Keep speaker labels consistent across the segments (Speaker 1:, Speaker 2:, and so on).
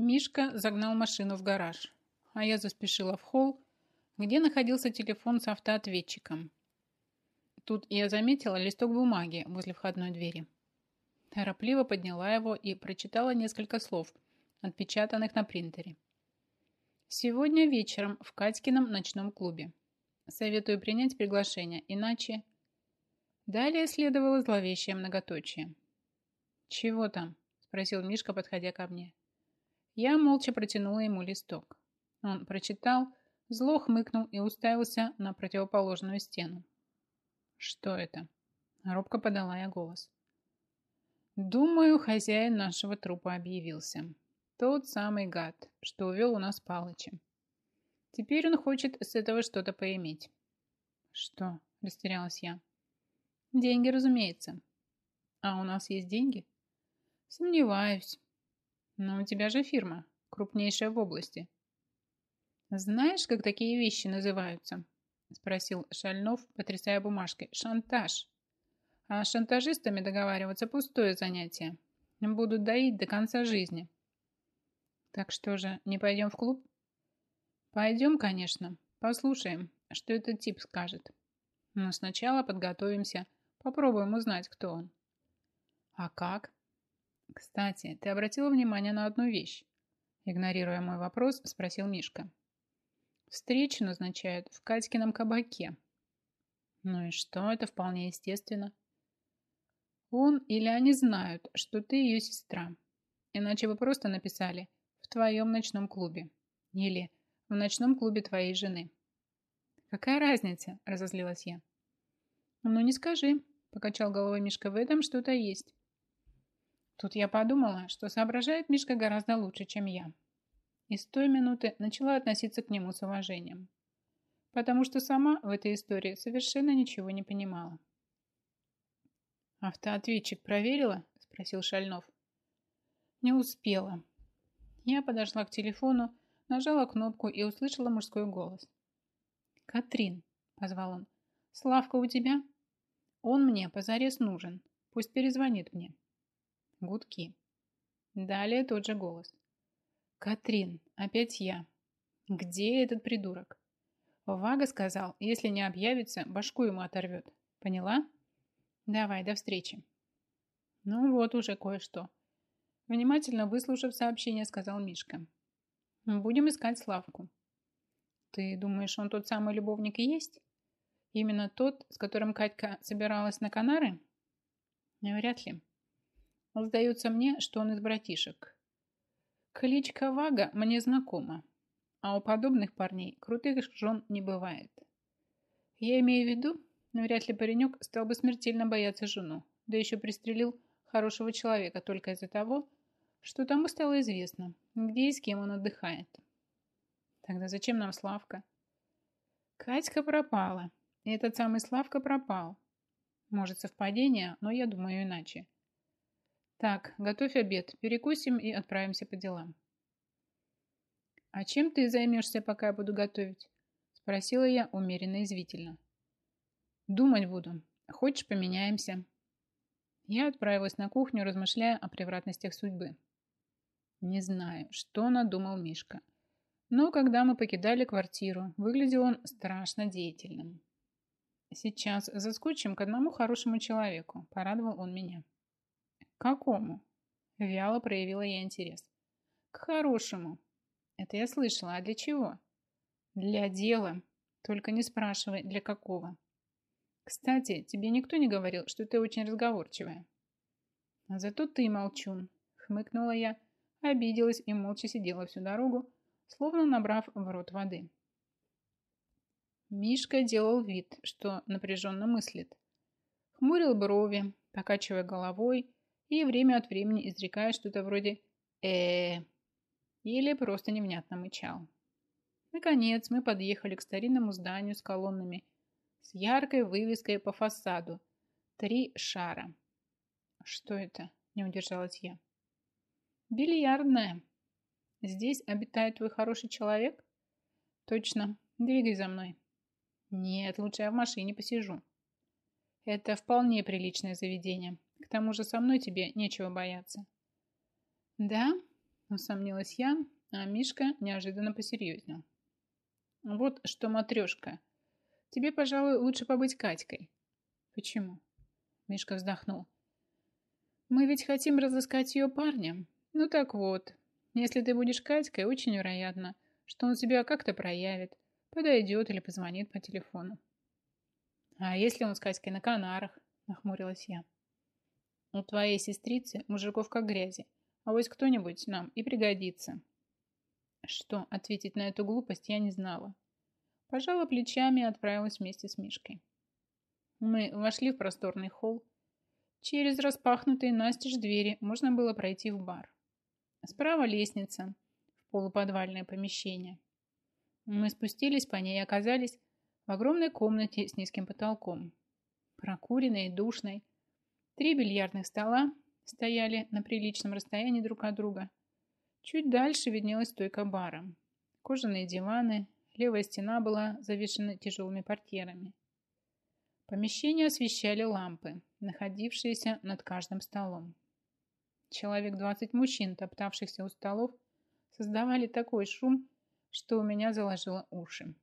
Speaker 1: Мишка загнал машину в гараж, а я заспешила в холл, где находился телефон с автоответчиком. Тут я заметила листок бумаги возле входной двери. Торопливо подняла его и прочитала несколько слов, отпечатанных на принтере. Сегодня вечером в Катькином ночном клубе. Советую принять приглашение, иначе... Далее следовало зловещее многоточие. «Чего там?» – спросил Мишка, подходя ко мне. Я молча протянула ему листок. Он прочитал, зло хмыкнул и уставился на противоположную стену. «Что это?» – робко подала я голос. «Думаю, хозяин нашего трупа объявился. Тот самый гад, что увел у нас Палыча. Теперь он хочет с этого что-то поиметь». «Что?» – растерялась я. «Деньги, разумеется». «А у нас есть деньги?» Сомневаюсь. Но у тебя же фирма, крупнейшая в области. Знаешь, как такие вещи называются? Спросил Шальнов, потрясая бумажкой. Шантаж. А с шантажистами договариваться пустое занятие. Будут доить до конца жизни. Так что же, не пойдем в клуб? Пойдем, конечно. Послушаем, что этот тип скажет. Но сначала подготовимся, попробуем узнать, кто он. А как? «Кстати, ты обратила внимание на одну вещь?» Игнорируя мой вопрос, спросил Мишка. «Встречу назначают в Катькином кабаке». «Ну и что? Это вполне естественно». «Он или они знают, что ты ее сестра. Иначе бы просто написали «в твоем ночном клубе» или «в ночном клубе твоей жены». «Какая разница?» – разозлилась я. «Ну не скажи», – покачал головой Мишка, – «в этом что-то есть». Тут я подумала, что соображает Мишка гораздо лучше, чем я. И с той минуты начала относиться к нему с уважением. Потому что сама в этой истории совершенно ничего не понимала. «Автоответчик проверила?» – спросил Шальнов. «Не успела». Я подошла к телефону, нажала кнопку и услышала мужской голос. «Катрин», – позвал он, – «Славка у тебя?» «Он мне позарез нужен. Пусть перезвонит мне». Гудки. Далее тот же голос. «Катрин, опять я. Где этот придурок?» Вага сказал, если не объявится, башку ему оторвет. Поняла? Давай, до встречи. Ну вот уже кое-что. Внимательно выслушав сообщение, сказал Мишка. Будем искать Славку. Ты думаешь, он тот самый любовник и есть? Именно тот, с которым Катька собиралась на Канары? Вряд ли. Сдается мне, что он из братишек. Кличка Вага мне знакома, а у подобных парней крутых жен не бывает. Я имею в виду, вряд ли паренек стал бы смертельно бояться жену, да еще пристрелил хорошего человека только из-за того, что тому стало известно, где и с кем он отдыхает. Тогда зачем нам Славка? Катька пропала, и этот самый Славка пропал. Может, совпадение, но я думаю иначе. Так, готовь обед, перекусим и отправимся по делам. А чем ты займешься, пока я буду готовить? Спросила я умеренно извительно. Думать буду. Хочешь, поменяемся? Я отправилась на кухню, размышляя о превратностях судьбы. Не знаю, что надумал Мишка. Но когда мы покидали квартиру, выглядел он страшно деятельным. Сейчас заскочим к одному хорошему человеку, порадовал он меня. «Какому?» Вяло проявила я интерес. «К хорошему». «Это я слышала. А для чего?» «Для дела. Только не спрашивай, для какого». «Кстати, тебе никто не говорил, что ты очень разговорчивая?» «А зато ты молчун», — хмыкнула я, обиделась и молча сидела всю дорогу, словно набрав в рот воды. Мишка делал вид, что напряженно мыслит. Хмурил брови, покачивая головой и время от времени изрекая что-то вроде э, или просто невнятно мычал. Наконец мы подъехали к старинному зданию с колоннами с яркой вывеской по фасаду «Три шара». «Что это?» – не удержалась я. «Бильярдная. Здесь обитает твой хороший человек?» «Точно. Двигай за мной». «Нет, лучше я в машине посижу». «Это вполне приличное заведение. К тому же со мной тебе нечего бояться. Да? Усомнилась я, а Мишка неожиданно посерьезнел. Вот что, матрешка, тебе, пожалуй, лучше побыть Катькой. Почему? Мишка вздохнул. Мы ведь хотим разыскать ее парня. Ну так вот, если ты будешь Катькой, очень вероятно, что он себя как-то проявит, подойдет или позвонит по телефону. А если он с Катькой на Канарах? Нахмурилась я. У твоей сестрицы мужиков как грязи, а вот кто-нибудь нам и пригодится. Что ответить на эту глупость я не знала. Пожала плечами и отправилась вместе с Мишкой. Мы вошли в просторный холл. Через распахнутые настежь двери можно было пройти в бар. Справа лестница в полуподвальное помещение. Мы спустились по ней и оказались в огромной комнате с низким потолком. Прокуренной и душной. Три бильярдных стола стояли на приличном расстоянии друг от друга. Чуть дальше виднелась стойка бара. Кожаные диваны, левая стена была завешена тяжелыми портьерами. Помещение освещали лампы, находившиеся над каждым столом. Человек двадцать мужчин, топтавшихся у столов, создавали такой шум, что у меня заложило уши.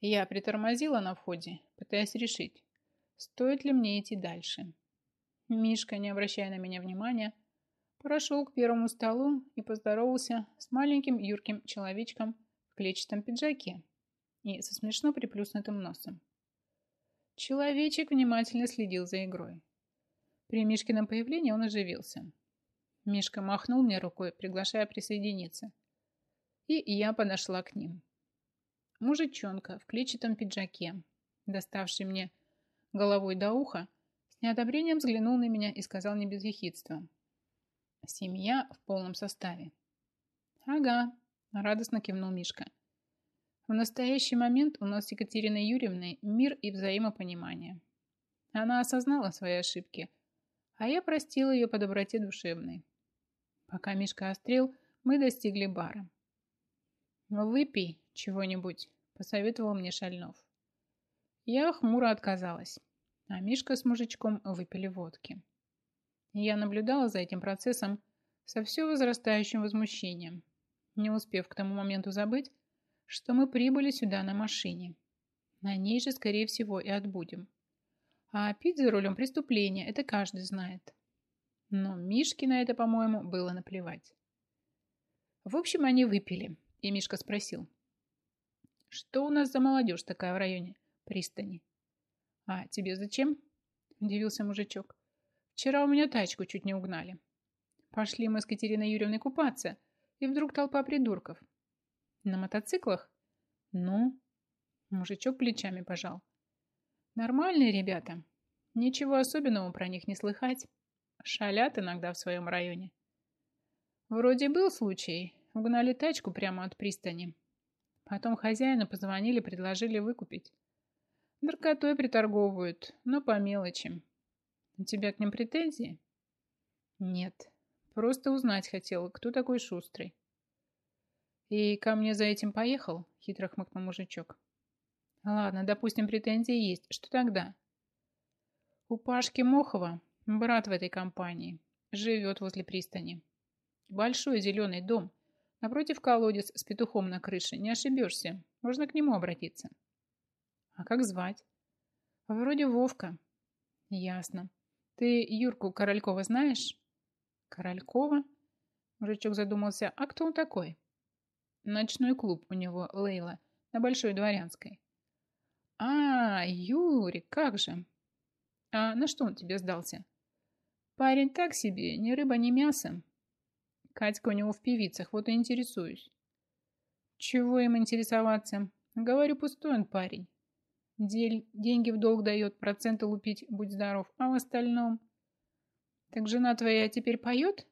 Speaker 1: Я притормозила на входе, пытаясь решить, стоит ли мне идти дальше. Мишка, не обращая на меня внимания, прошел к первому столу и поздоровался с маленьким юрким человечком в клетчатом пиджаке и со смешно приплюснутым носом. Человечек внимательно следил за игрой. При Мишкином появлении он оживился. Мишка махнул мне рукой, приглашая присоединиться. И я подошла к ним. Мужичонка в клетчатом пиджаке, доставший мне головой до уха, с неодобрением взглянул на меня и сказал не без ехидства. Семья в полном составе. Ага, радостно кивнул Мишка. В настоящий момент у нас с Екатериной Юрьевной мир и взаимопонимание. Она осознала свои ошибки, а я простила ее по доброте душевной. Пока Мишка острел, мы достигли бара. «Выпей чего-нибудь», – посоветовал мне Шальнов. Я хмуро отказалась, а Мишка с мужичком выпили водки. Я наблюдала за этим процессом со все возрастающим возмущением, не успев к тому моменту забыть, что мы прибыли сюда на машине. На ней же, скорее всего, и отбудем. А пить за рулем преступления – это каждый знает. Но Мишке на это, по-моему, было наплевать. В общем, они выпили, и Мишка спросил. «Что у нас за молодежь такая в районе пристани?» «А тебе зачем?» – удивился мужичок. Вчера у меня тачку чуть не угнали. Пошли мы с Катериной Юрьевной купаться, и вдруг толпа придурков. На мотоциклах? Ну? Мужичок плечами пожал. Нормальные ребята. Ничего особенного про них не слыхать. Шалят иногда в своем районе. Вроде был случай. Угнали тачку прямо от пристани. Потом хозяину позвонили, предложили выкупить. Наркотой приторговывают, но по мелочи. У тебя к ним претензии? Нет. Просто узнать хотела, кто такой шустрый. И ко мне за этим поехал? Хитро хмыкнул мужичок. Ладно, допустим, претензии есть. Что тогда? У Пашки Мохова брат в этой компании. Живет возле пристани. Большой зеленый дом. Напротив колодец с петухом на крыше. Не ошибешься. Можно к нему обратиться. А как звать? Вроде Вовка. Ясно. Ты Юрку Королькова знаешь? Королькова? Мужичок задумался. А кто он такой? Ночной клуб у него, Лейла, на Большой Дворянской. А, Юрик, как же. А на что он тебе сдался? Парень так себе, ни рыба, ни мясо. Катька у него в певицах, вот и интересуюсь. Чего им интересоваться? Говорю, пустой он парень. Деньги в долг дает, проценты лупить, будь здоров. А в остальном... Так жена твоя теперь поет?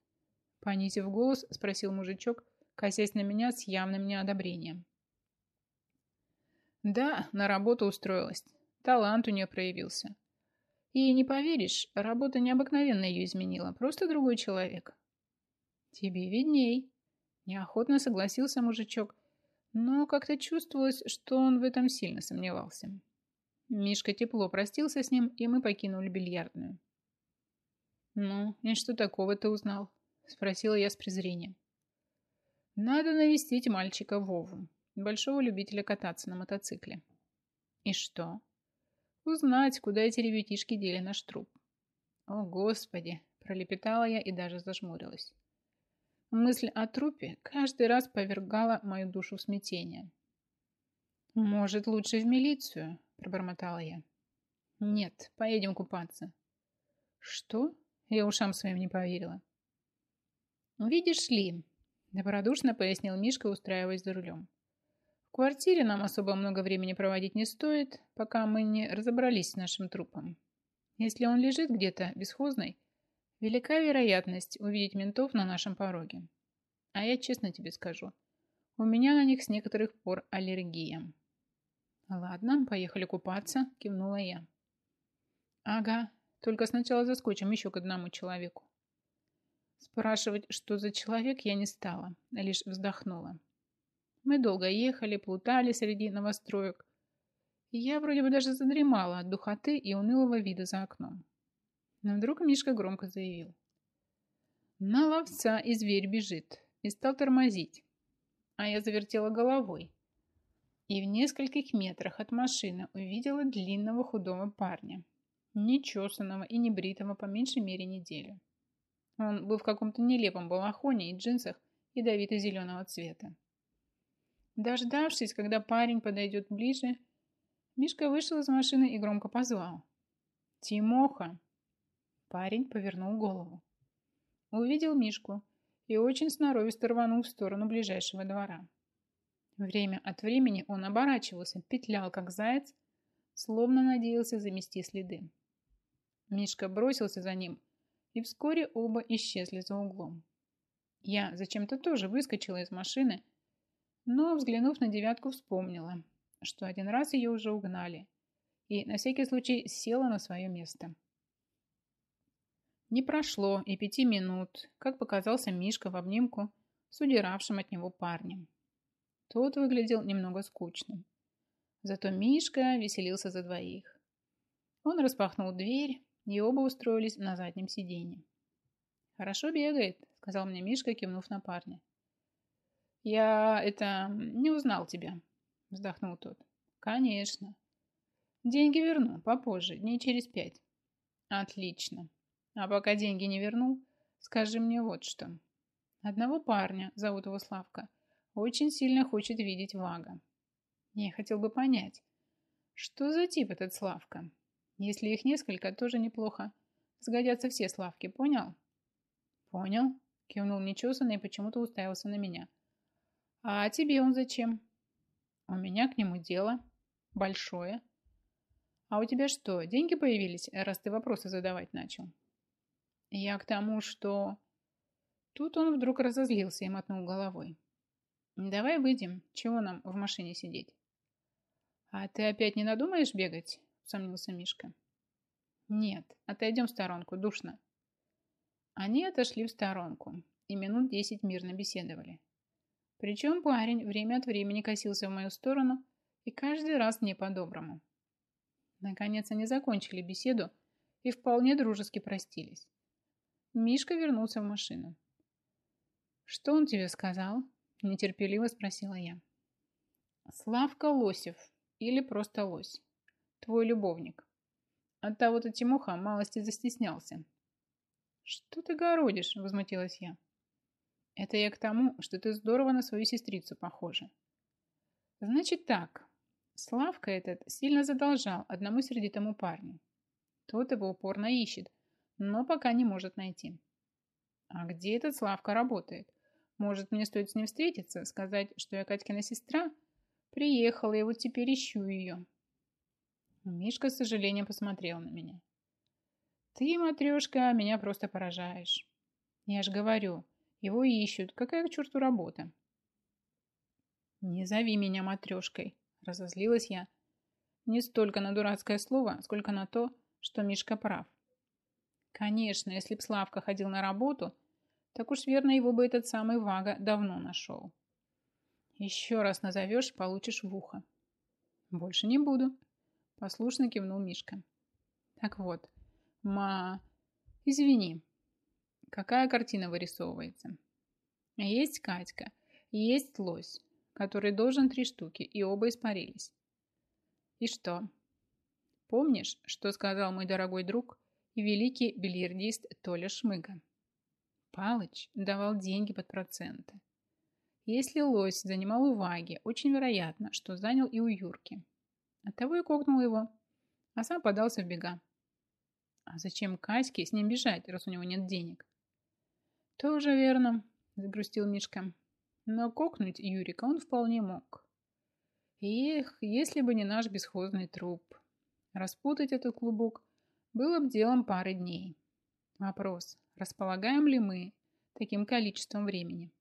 Speaker 1: Понизив голос, спросил мужичок, косясь на меня с явным неодобрением. Да, на работу устроилась. Талант у нее проявился. И не поверишь, работа необыкновенно ее изменила. Просто другой человек. Тебе видней. Неохотно согласился мужичок, но как-то чувствовалось, что он в этом сильно сомневался. Мишка тепло простился с ним, и мы покинули бильярдную. «Ну, и что такого ты узнал?» Спросила я с презрением. Надо навестить мальчика Вову, большого любителя кататься на мотоцикле. И что? Узнать, куда эти ребятишки дели наш труп. О, Господи! Пролепетала я и даже зажмурилась. Мысль о трупе каждый раз повергала мою душу в смятение. «Может, лучше в милицию?» – пробормотала я. «Нет, поедем купаться». «Что?» – я ушам своим не поверила. «Видишь ли», – добродушно пояснил Мишка, устраиваясь за рулем. «В квартире нам особо много времени проводить не стоит, пока мы не разобрались с нашим трупом. Если он лежит где-то бесхозный, велика вероятность увидеть ментов на нашем пороге. А я честно тебе скажу, у меня на них с некоторых пор аллергия». «Ладно, поехали купаться», – кивнула я. «Ага, только сначала заскочим еще к одному человеку». Спрашивать, что за человек, я не стала, лишь вздохнула. Мы долго ехали, плутали среди новостроек. Я вроде бы даже задремала от духоты и унылого вида за окном. Но вдруг Мишка громко заявил. На ловца и зверь бежит. И стал тормозить. А я завертела головой. И в нескольких метрах от машины увидела длинного худого парня нечесанного и небритого по меньшей мере неделю. Он был в каком-то нелепом балахоне и джинсах ядовито-зеленого цвета. Дождавшись, когда парень подойдет ближе, Мишка вышел из машины и громко позвал. «Тимоха!» Парень повернул голову. Увидел Мишку и очень сноровисто рванул в сторону ближайшего двора. Время от времени он оборачивался, петлял, как заяц, словно надеялся замести следы. Мишка бросился за ним, и вскоре оба исчезли за углом. Я зачем-то тоже выскочила из машины, но, взглянув на девятку, вспомнила, что один раз ее уже угнали, и на всякий случай села на свое место. Не прошло и пяти минут, как показался Мишка в обнимку с удиравшим от него парнем. Тот выглядел немного скучным. Зато Мишка веселился за двоих. Он распахнул дверь, и оба устроились на заднем сиденье. «Хорошо бегает», — сказал мне Мишка, кивнув на парня. «Я это... не узнал тебя», — вздохнул тот. «Конечно. Деньги верну попозже, дней через пять». «Отлично. А пока деньги не вернул, скажи мне вот что. Одного парня, зовут его Славка, очень сильно хочет видеть Вага. Я хотел бы понять, что за тип этот Славка?» Если их несколько, тоже неплохо. Сгодятся все славки, понял? Понял, кивнул нечесанный и почему-то уставился на меня. А тебе он зачем? У меня к нему дело. Большое. А у тебя что, деньги появились, раз ты вопросы задавать начал? Я к тому, что... Тут он вдруг разозлился и мотнул головой. Давай выйдем, чего нам в машине сидеть? А ты опять не надумаешь бегать? сомнился Мишка. Нет, отойдем в сторонку, душно. Они отошли в сторонку и минут десять мирно беседовали. Причем парень время от времени косился в мою сторону и каждый раз не по-доброму. Наконец они закончили беседу и вполне дружески простились. Мишка вернулся в машину. «Что он тебе сказал?» – нетерпеливо спросила я. «Славка Лосев или просто Лось твой любовник. От того-то Тимоха малости застеснялся. Что ты городишь? Возмутилась я. Это я к тому, что ты здорово на свою сестрицу похожа. Значит так. Славка этот сильно задолжал одному сердитому парню. Тот его упорно ищет, но пока не может найти. А где этот Славка работает? Может, мне стоит с ним встретиться, сказать, что я Катькина сестра? Приехала, и вот теперь ищу ее. Мишка с сожалением посмотрел на меня. Ты, матрешка, меня просто поражаешь. Я ж говорю, его ищут. Какая к черту работа? Не зови меня матрешкой, разозлилась я. Не столько на дурацкое слово, сколько на то, что Мишка прав. Конечно, если б Славка ходил на работу, так уж верно его бы этот самый Вага давно нашел. Еще раз назовешь, получишь в ухо. Больше не буду, Послушно кивнул Мишка. Так вот, ма... Извини. Какая картина вырисовывается? Есть Катька, есть лось, который должен три штуки, и оба испарились. И что? Помнишь, что сказал мой дорогой друг и великий бильярдист Толя Шмыга? Палыч давал деньги под проценты. Если лось занимал у Ваги, очень вероятно, что занял и у Юрки. Оттого и кокнул его, а сам подался в бега. А зачем Катьке с ним бежать, раз у него нет денег? Тоже верно, загрустил Мишка. Но кокнуть Юрика он вполне мог. Эх, если бы не наш бесхозный труп. Распутать этот клубок было бы делом пары дней. Вопрос, располагаем ли мы таким количеством времени?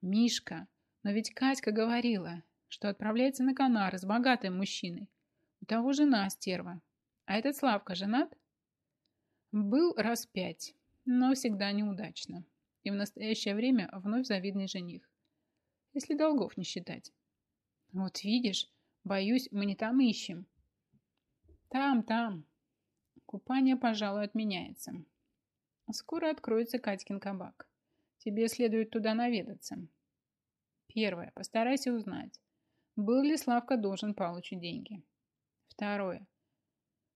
Speaker 1: Мишка, но ведь Катька говорила, что отправляется на Канары с богатым мужчиной. У того жена стерва. А этот Славка женат? Был раз пять, но всегда неудачно. И в настоящее время вновь завидный жених. Если долгов не считать. Вот видишь, боюсь, мы не там ищем. Там, там. Купание, пожалуй, отменяется. Скоро откроется Катькин кабак. Тебе следует туда наведаться. Первое. Постарайся узнать, был ли Славка должен Палычу деньги. Второе.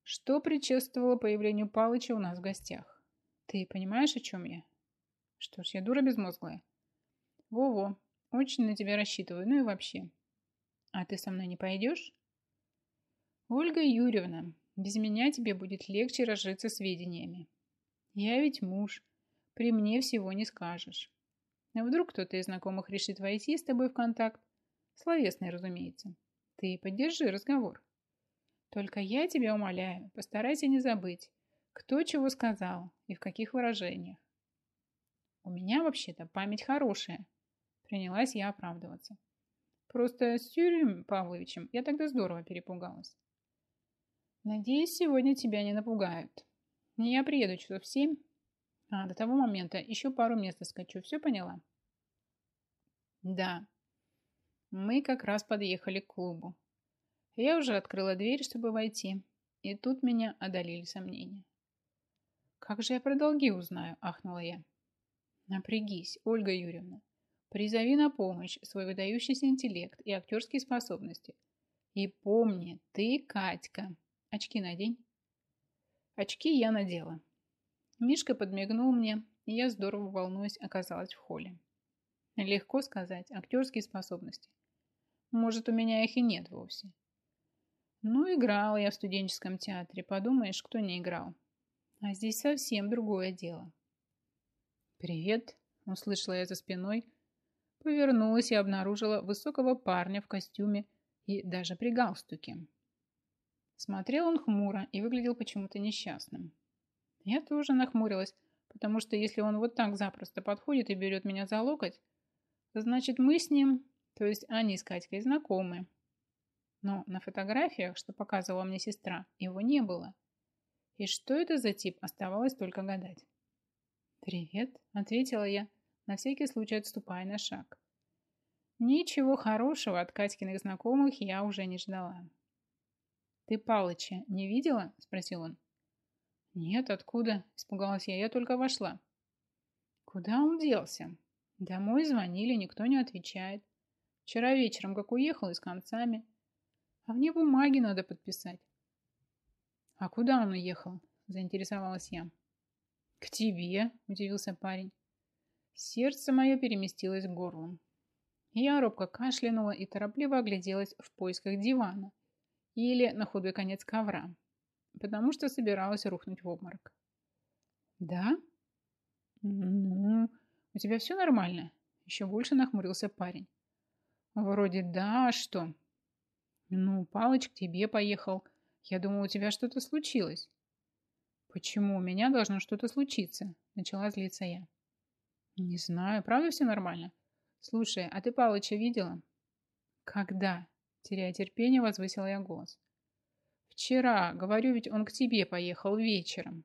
Speaker 1: Что предшествовало появлению Палыча у нас в гостях? Ты понимаешь, о чем я? Что ж, я дура безмозглая. Во-во, очень на тебя рассчитываю, ну и вообще. А ты со мной не пойдешь? Ольга Юрьевна, без меня тебе будет легче разжиться сведениями. Я ведь муж, при мне всего не скажешь. А вдруг кто-то из знакомых решит войти с тобой в контакт? Словесный, разумеется. Ты поддержи разговор. Только я тебя умоляю, постарайся не забыть, кто чего сказал и в каких выражениях. У меня вообще-то память хорошая. Принялась я оправдываться. Просто с Юрием Павловичем я тогда здорово перепугалась. Надеюсь, сегодня тебя не напугают. Я приеду часов в семь, а до того момента еще пару мест скачу. Все поняла? Да. Мы как раз подъехали к клубу. Я уже открыла дверь, чтобы войти, и тут меня одолели сомнения. «Как же я про долги узнаю?» – ахнула я. «Напрягись, Ольга Юрьевна. Призови на помощь свой выдающийся интеллект и актерские способности. И помни, ты Катька. Очки надень». Очки я надела. Мишка подмигнул мне, и я, здорово волнуюсь, оказалась в холле. Легко сказать, актерские способности. Может, у меня их и нет вовсе. Ну, играла я в студенческом театре. Подумаешь, кто не играл. А здесь совсем другое дело. «Привет!» – услышала я за спиной. Повернулась и обнаружила высокого парня в костюме и даже при галстуке. Смотрел он хмуро и выглядел почему-то несчастным. Я тоже нахмурилась, потому что если он вот так запросто подходит и берет меня за локоть, значит мы с ним, то есть они с Катькой, знакомы. Но на фотографиях, что показывала мне сестра, его не было. И что это за тип, оставалось только гадать. «Привет», — ответила я, на всякий случай отступая на шаг. Ничего хорошего от Катькиных знакомых я уже не ждала. «Ты Палыча не видела?» – спросил он. «Нет, откуда?» – испугалась я. «Я только вошла». «Куда он делся?» «Домой звонили, никто не отвечает. Вчера вечером как уехал и с концами. А мне бумаги надо подписать». «А куда он уехал?» – заинтересовалась я. «К тебе», – удивился парень. Сердце мое переместилось к горлу. Я робко кашлянула и торопливо огляделась в поисках дивана или, на худой конец, ковра потому что собиралась рухнуть в обморок. «Да? Ну, у тебя все нормально?» Еще больше нахмурился парень. «Вроде да, а что?» «Ну, Палыч к тебе поехал. Я думал, у тебя что-то случилось». «Почему у меня должно что-то случиться?» Начала злиться я. «Не знаю, правда все нормально?» «Слушай, а ты Палыча видела?» «Когда?» Теряя терпение, возвысила я голос. Вчера, говорю, ведь он к тебе поехал вечером.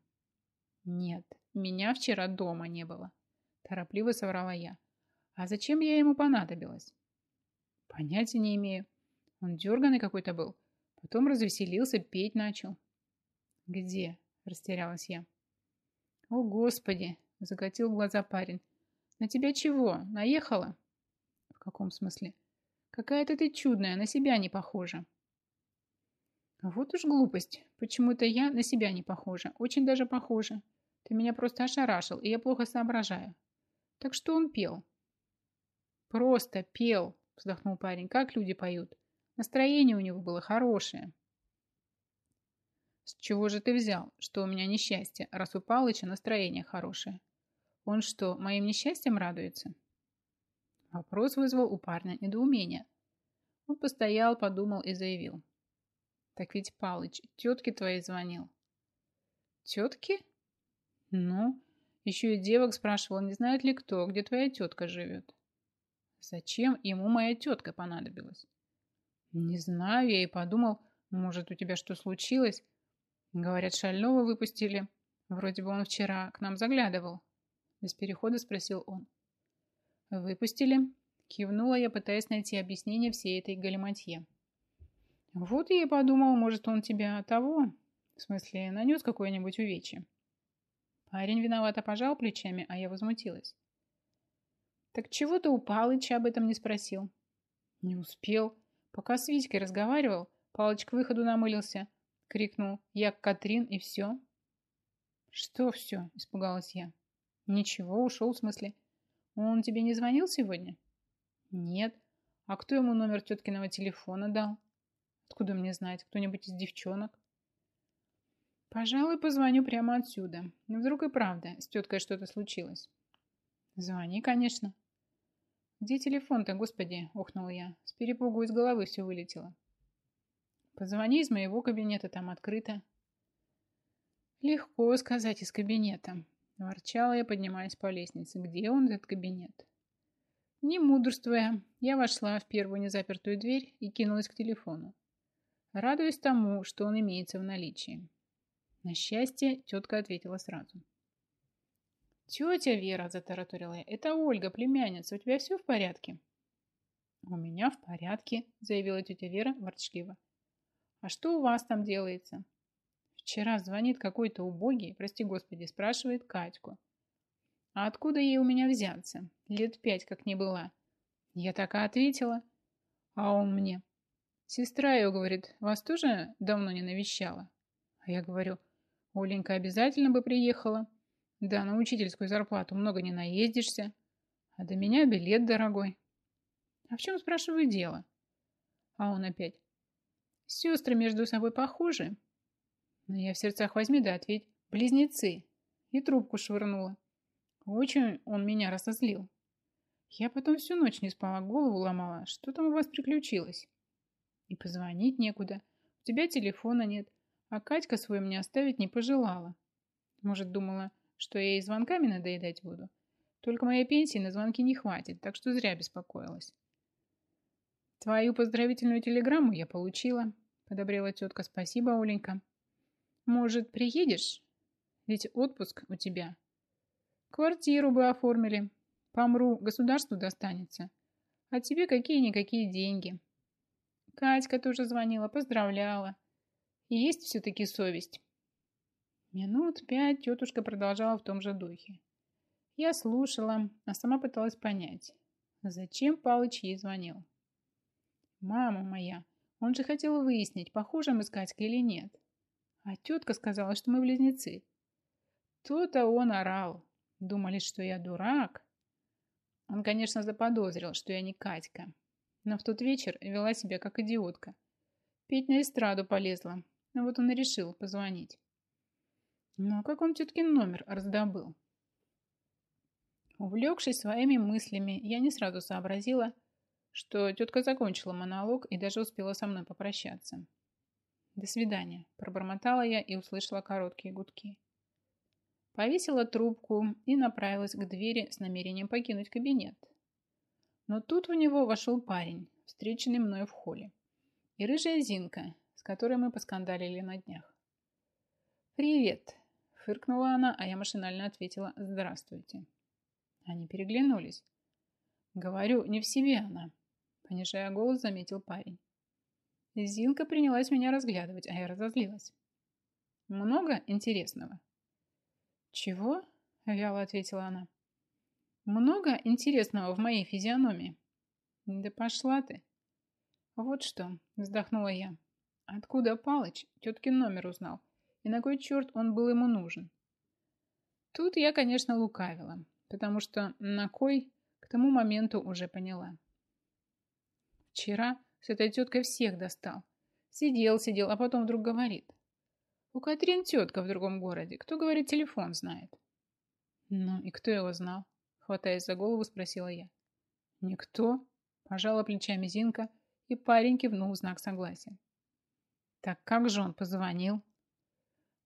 Speaker 1: Нет, меня вчера дома не было. Торопливо соврала я. А зачем я ему понадобилась? Понятия не имею. Он дерганый какой-то был. Потом развеселился, петь начал. Где? Растерялась я. О, Господи! Закатил глаза парень. На тебя чего? Наехала? В каком смысле? Какая-то ты чудная, на себя не похожа. Вот уж глупость. Почему-то я на себя не похожа. Очень даже похожа. Ты меня просто ошарашил, и я плохо соображаю. Так что он пел? Просто пел, вздохнул парень. Как люди поют? Настроение у него было хорошее. С чего же ты взял, что у меня несчастье, раз у Палыча настроение хорошее? Он что, моим несчастьем радуется? Вопрос вызвал у парня недоумение. Он постоял, подумал и заявил. Так ведь Палыч тетке твоей звонил. Тетки? Ну, еще и девок спрашивал, не знает ли кто, где твоя тетка живет. Зачем ему моя тетка понадобилась? Не знаю, я и подумал, может, у тебя что случилось? Говорят, Шального выпустили. Вроде бы он вчера к нам заглядывал. Без перехода спросил он. Выпустили. Кивнула я, пытаясь найти объяснение всей этой галиматье. Вот я и подумал, может, он тебя того, в смысле, нанес какое-нибудь увечье. Парень виновато пожал плечами, а я возмутилась. Так чего ты у Палыча об этом не спросил? Не успел. Пока с Витькой разговаривал, Палыч к выходу намылился. Крикнул «Я Катрин» и все. Что все? Испугалась я. Ничего, ушел в смысле. Он тебе не звонил сегодня? Нет. А кто ему номер теткиного телефона дал? Откуда мне знать? Кто-нибудь из девчонок? Пожалуй, позвоню прямо отсюда. Вдруг и правда с теткой что-то случилось. Звони, конечно. Где телефон-то, господи, охнула я. С перепугу из головы все вылетело. Позвони из моего кабинета, там открыто. Легко сказать из кабинета. Ворчала я, поднимаясь по лестнице. Где он, этот кабинет? Не мудрствуя, я вошла в первую незапертую дверь и кинулась к телефону. Радуясь тому, что он имеется в наличии. На счастье, тетка ответила сразу. «Тетя Вера», – затараторила я, – «это Ольга, племянница. У тебя все в порядке?» «У меня в порядке», – заявила тетя Вера ворчливо. «А что у вас там делается?» Вчера звонит какой-то убогий, прости господи, спрашивает Катьку. А откуда ей у меня взяться? Лет пять как не была. Я так и ответила. А он мне. Сестра ее говорит, вас тоже давно не навещала? А я говорю, Оленька обязательно бы приехала. Да, на учительскую зарплату много не наездишься. А до меня билет дорогой. А в чем, спрашиваю, дело? А он опять. Сестры между собой похожи. Но я в сердцах возьми да ответь. Близнецы. И трубку швырнула. Очень он меня разозлил. Я потом всю ночь не спала, голову ломала. Что там у вас приключилось? И позвонить некуда. У тебя телефона нет. А Катька свой мне оставить не пожелала. Может, думала, что я ей звонками надоедать буду. Только моей пенсии на звонки не хватит, так что зря беспокоилась. Твою поздравительную телеграмму я получила, подобрела тетка. Спасибо, Оленька. Может, приедешь? Ведь отпуск у тебя. Квартиру бы оформили. Помру, государству достанется. А тебе какие-никакие деньги. Катька тоже звонила, поздравляла. И есть все-таки совесть. Минут пять тетушка продолжала в том же духе. Я слушала, а сама пыталась понять, зачем Палыч ей звонил. «Мама моя, он же хотел выяснить, похожи мы с Катькой или нет. А тетка сказала, что мы близнецы. То-то он орал. Думали, что я дурак. Он, конечно, заподозрил, что я не Катька. Но в тот вечер вела себя как идиотка. Петь на эстраду полезла. Вот он и решил позвонить. Но как он теткин номер раздобыл? Увлекшись своими мыслями, я не сразу сообразила, что тетка закончила монолог и даже успела со мной попрощаться. «До свидания», – пробормотала я и услышала короткие гудки. Повесила трубку и направилась к двери с намерением покинуть кабинет. Но тут в него вошел парень, встреченный мною в холле, и рыжая Зинка, с которой мы поскандалили на днях. «Привет», Фыркнула она, а я машинально ответила «Здравствуйте». Они переглянулись. «Говорю, не в себе она», — понижая голос, заметил парень. Зинка принялась меня разглядывать, а я разозлилась. «Много интересного?» «Чего?» — вяло ответила она. Много интересного в моей физиономии. Да пошла ты. Вот что, вздохнула я. Откуда Палыч теткин номер узнал? И на кой черт он был ему нужен? Тут я, конечно, лукавила, потому что на кой к тому моменту уже поняла. Вчера с этой теткой всех достал. Сидел, сидел, а потом вдруг говорит. У Катрин тетка в другом городе. Кто, говорит, телефон знает? Ну, и кто его знал? Хватаясь за голову, спросила я. Никто. Пожала плечами Зинка, и парень кивнул в знак согласия. Так как же он позвонил?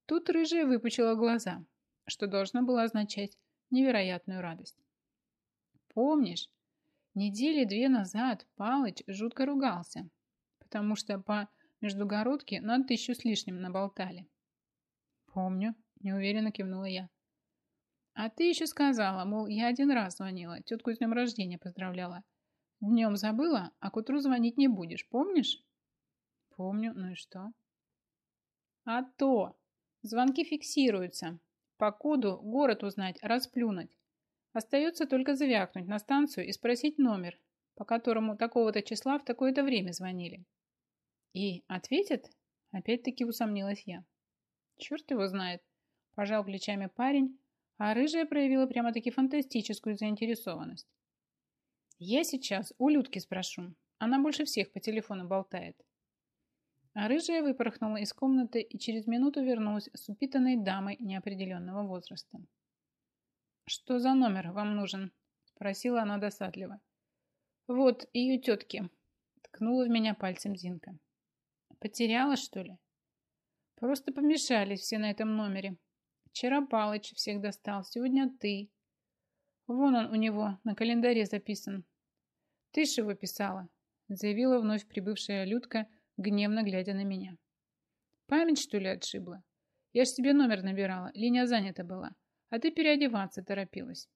Speaker 1: Тут рыжая выпучила глаза, что должно было означать невероятную радость. Помнишь, недели две назад Палыч жутко ругался, потому что по междугородке на тысячу с лишним наболтали. Помню, неуверенно кивнула я. А ты еще сказала, мол, я один раз звонила, тетку с днем рождения поздравляла. Днем забыла, а к утру звонить не будешь, помнишь? Помню, ну и что? А то! Звонки фиксируются. По коду город узнать, расплюнуть. Остается только завякнуть на станцию и спросить номер, по которому такого-то числа в такое-то время звонили. И ответят? Опять-таки усомнилась я. Черт его знает. Пожал плечами парень, а рыжая проявила прямо-таки фантастическую заинтересованность. Я сейчас у Людки спрошу. Она больше всех по телефону болтает. А рыжая выпорхнула из комнаты и через минуту вернулась с упитанной дамой неопределенного возраста. «Что за номер вам нужен?» – спросила она досадливо. «Вот, ее тетки», – ткнула в меня пальцем Зинка. «Потеряла, что ли?» «Просто помешались все на этом номере. Вчера Палыч всех достал, сегодня ты. Вон он у него на календаре записан. Ты ж его писала», – заявила вновь прибывшая Людка, гневно глядя на меня. «Память, что ли, отшибла? Я ж тебе номер набирала, линия занята была. А ты переодеваться торопилась.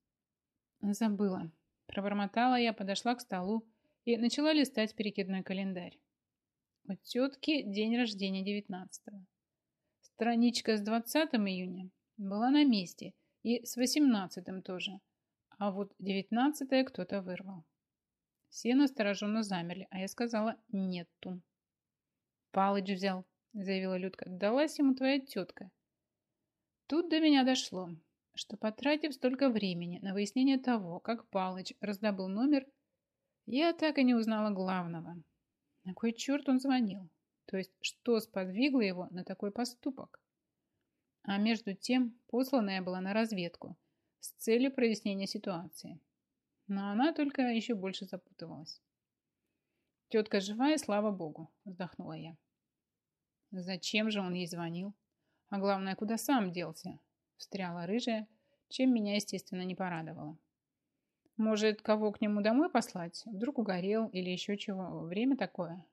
Speaker 1: Забыла. Пробормотала я, подошла к столу и начала листать перекидной календарь. У тетки день рождения 19-го. Страничка с 20 июня была на месте и с 18 тоже. А вот 19 кто-то вырвал. Все настороженно замерли, а я сказала «нету». «Палыч взял», — заявила Людка. «Далась ему твоя тетка». Тут до меня дошло что, потратив столько времени на выяснение того, как Палыч раздобыл номер, я так и не узнала главного. На кой черт он звонил? То есть, что сподвигло его на такой поступок? А между тем, посланная была на разведку с целью прояснения ситуации. Но она только еще больше запутывалась. «Тетка живая, слава богу», – вздохнула я. «Зачем же он ей звонил? А главное, куда сам делся? Встряла рыжая, чем меня, естественно, не порадовало. Может, кого к нему домой послать? Вдруг угорел или еще чего? Время такое.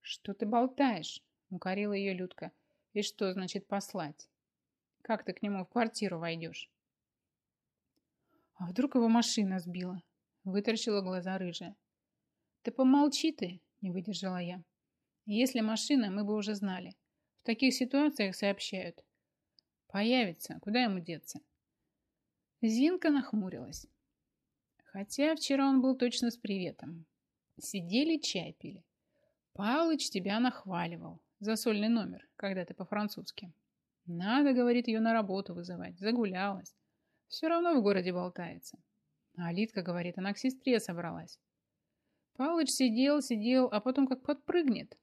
Speaker 1: Что ты болтаешь? Укорила ее Людка. И что значит послать? Как ты к нему в квартиру войдешь? А вдруг его машина сбила? Вытаращила глаза рыжая. Да помолчи ты, не выдержала я. Если машина, мы бы уже знали. В таких ситуациях сообщают. Появится, куда ему деться? Зинка нахмурилась. Хотя вчера он был точно с приветом. Сидели, чай пили. Палыч тебя нахваливал за сольный номер, когда ты по-французски. Надо, говорит, ее на работу вызывать. Загулялась. Все равно в городе болтается. А Литка говорит, она к сестре собралась. Палыч сидел, сидел, а потом как подпрыгнет.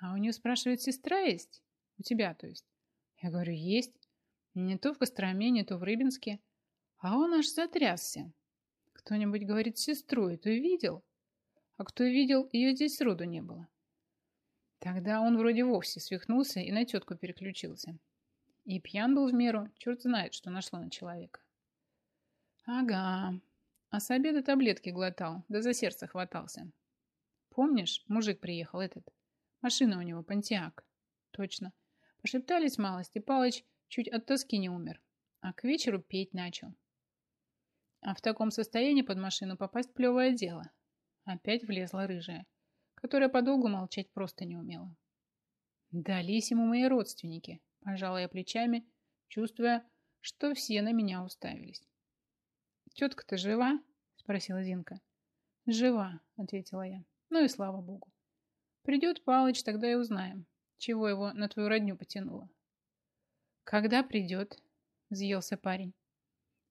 Speaker 1: А у нее спрашивает, сестра есть? У тебя, то есть. Я говорю, есть. Не то в Костроме, не то в Рыбинске. А он аж затрясся. Кто-нибудь говорит, сестру эту видел? А кто видел, ее здесь роду не было. Тогда он вроде вовсе свихнулся и на тетку переключился. И пьян был в меру, черт знает, что нашло на человека. Ага, а с обеда таблетки глотал, да за сердце хватался. Помнишь, мужик приехал этот? Машина у него, Пантиак. Точно. Пошептались малости, Палыч Чуть от тоски не умер. А к вечеру петь начал. А в таком состоянии под машину попасть плевое дело. Опять влезла рыжая, которая подолгу молчать просто не умела. Дались ему мои родственники, пожала я плечами, чувствуя, что все на меня уставились. «Тетка-то жива?» – спросила Зинка. «Жива», – ответила я. «Ну и слава богу. Придет Палыч, тогда и узнаем, чего его на твою родню потянуло». «Когда придет?» – взъелся парень.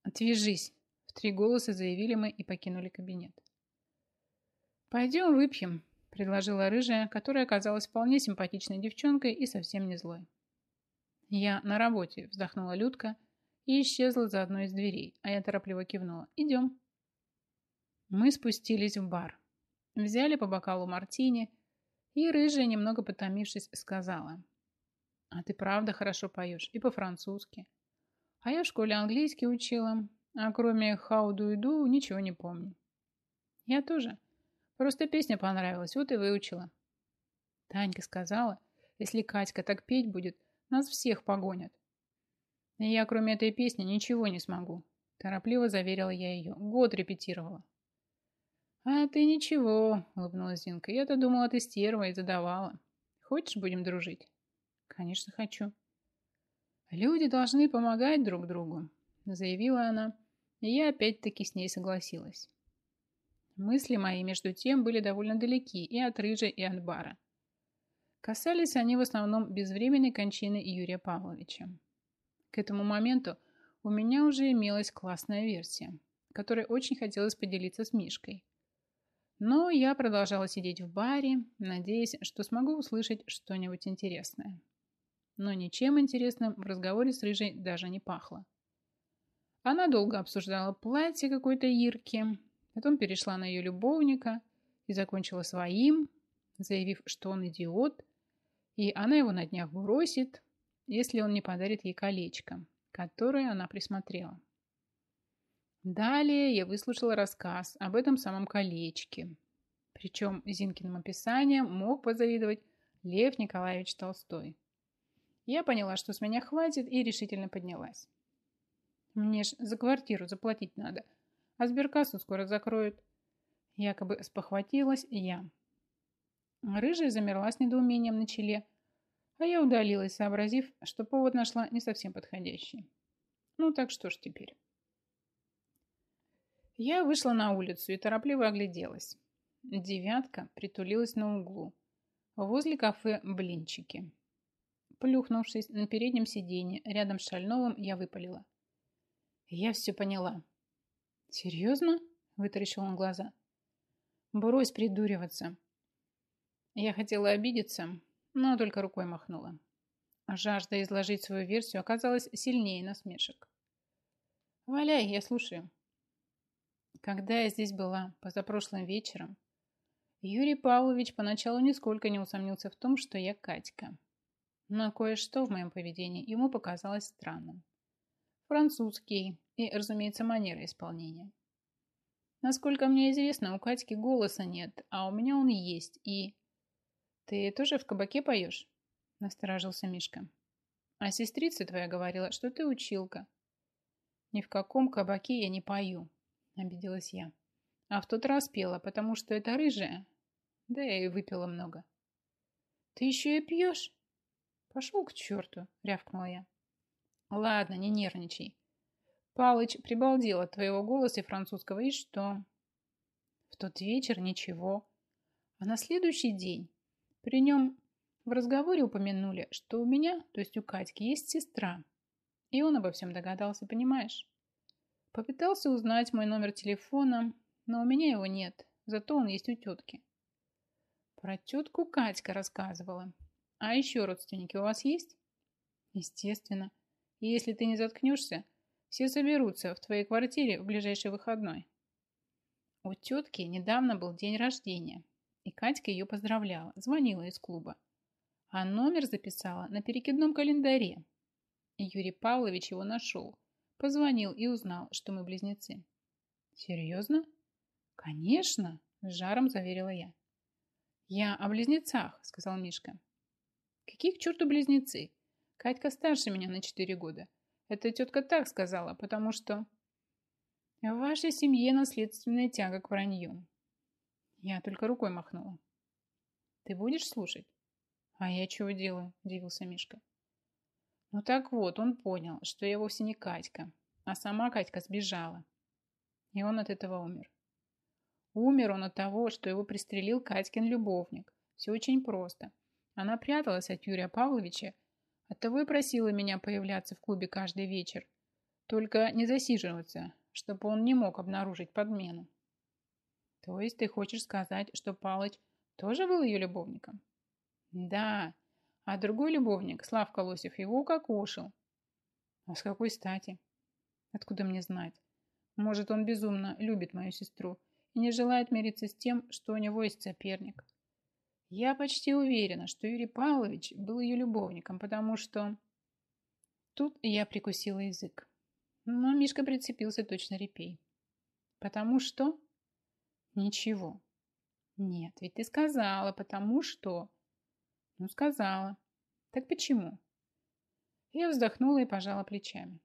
Speaker 1: «Отвяжись!» – в три голоса заявили мы и покинули кабинет. «Пойдем выпьем», – предложила рыжая, которая оказалась вполне симпатичной девчонкой и совсем не злой. «Я на работе», – вздохнула Людка и исчезла за одной из дверей, а я торопливо кивнула. «Идем». Мы спустились в бар. Взяли по бокалу мартини, и рыжая, немного потомившись, сказала. «А ты правда хорошо поешь, и по-французски. А я в школе английский учила, а кроме «How do you do» ничего не помню». «Я тоже. Просто песня понравилась, вот и выучила». Танька сказала, если Катька так петь будет, нас всех погонят. Я, кроме этой песни, ничего не смогу. Торопливо заверила я ее. Год репетировала. А ты ничего, улыбнулась Зинка. Я-то думала, ты стерва и задавала. Хочешь, будем дружить? Конечно, хочу. Люди должны помогать друг другу, заявила она. И я опять-таки с ней согласилась. Мысли мои, между тем, были довольно далеки и от Рыжи, и от Бара. Касались они в основном безвременной кончины Юрия Павловича. К этому моменту у меня уже имелась классная версия, которой очень хотелось поделиться с Мишкой. Но я продолжала сидеть в баре, надеясь, что смогу услышать что-нибудь интересное. Но ничем интересным в разговоре с Рыжей даже не пахло. Она долго обсуждала платье какой-то Ирки, потом перешла на ее любовника и закончила своим, заявив, что он идиот, и она его на днях бросит, если он не подарит ей колечко, которое она присмотрела. Далее я выслушала рассказ об этом самом колечке. Причем Зинкиным описанием мог позавидовать Лев Николаевич Толстой. Я поняла, что с меня хватит, и решительно поднялась. Мне ж за квартиру заплатить надо, а сберкассу скоро закроют. Якобы спохватилась я. Рыжая замерла с недоумением на челе, а я удалилась, сообразив, что повод нашла не совсем подходящий. Ну так что ж теперь? Я вышла на улицу и торопливо огляделась. Девятка притулилась на углу, возле кафе «Блинчики». Плюхнувшись на переднем сиденье рядом с Шальновым, я выпалила. Я все поняла. «Серьезно?» – вытаращил он глаза. «Брось придуриваться. Я хотела обидеться, но только рукой махнула. Жажда изложить свою версию оказалась сильнее насмешек. «Валяй, я слушаю». Когда я здесь была позапрошлым вечером, Юрий Павлович поначалу нисколько не усомнился в том, что я Катька. Но кое-что в моем поведении ему показалось странным. Французский и, разумеется, манера исполнения. Насколько мне известно, у Катьки голоса нет, а у меня он есть, и... «Ты тоже в кабаке поешь?» – насторожился Мишка. «А сестрица твоя говорила, что ты училка». «Ни в каком кабаке я не пою», – обиделась я. «А в тот раз пела, потому что это рыжая». Да я и выпила много. «Ты еще и пьешь?» «Пошел к черту», – рявкнула я. «Ладно, не нервничай. Палыч прибалдел от твоего голоса и французского, и что?» В тот вечер ничего. А на следующий день при нем в разговоре упомянули, что у меня, то есть у Катьки, есть сестра. И он обо всем догадался, понимаешь? Попытался узнать мой номер телефона, но у меня его нет, зато он есть у тетки. Про тетку Катька рассказывала. А еще родственники у вас есть? Естественно. И если ты не заткнешься, все соберутся в твоей квартире в ближайший выходной. У тетки недавно был день рождения, и Катька ее поздравляла, звонила из клуба. А номер записала на перекидном календаре. Юрий Павлович его нашел. Позвонил и узнал, что мы близнецы. Серьезно? Конечно, с жаром заверила я. Я о близнецах, сказал Мишка. Какие к черту близнецы? Катька старше меня на четыре года. Это тетка так сказала, потому что... В вашей семье наследственная тяга к вранью. Я только рукой махнула. Ты будешь слушать? А я чего делаю? Удивился Мишка. Ну так вот, он понял, что я вовсе не Катька, а сама Катька сбежала. И он от этого умер. Умер он от того, что его пристрелил Катькин любовник. Все очень просто. Она пряталась от Юрия Павловича, оттого и просила меня появляться в клубе каждый вечер. Только не засиживаться, чтобы он не мог обнаружить подмену. То есть ты хочешь сказать, что Палыч тоже был ее любовником? Да, а другой любовник, Славка Лосев, его укокошил. А с какой стати? Откуда мне знать? Может, он безумно любит мою сестру и не желает мириться с тем, что у него есть соперник. Я почти уверена, что Юрий Павлович был ее любовником, потому что... Тут я прикусила язык. Но Мишка прицепился точно репей. Потому что... Ничего. Нет, ведь ты сказала, потому что... Ну, сказала. Так почему? Я вздохнула и пожала плечами.